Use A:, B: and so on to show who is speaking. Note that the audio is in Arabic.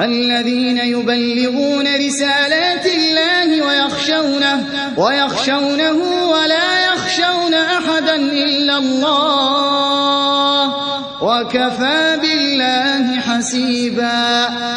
A: الذين يبلغون رسالات الله ويخشونه, ويخشونه ولا يخشون أحدا إلا الله وكفى بالله حسيبا.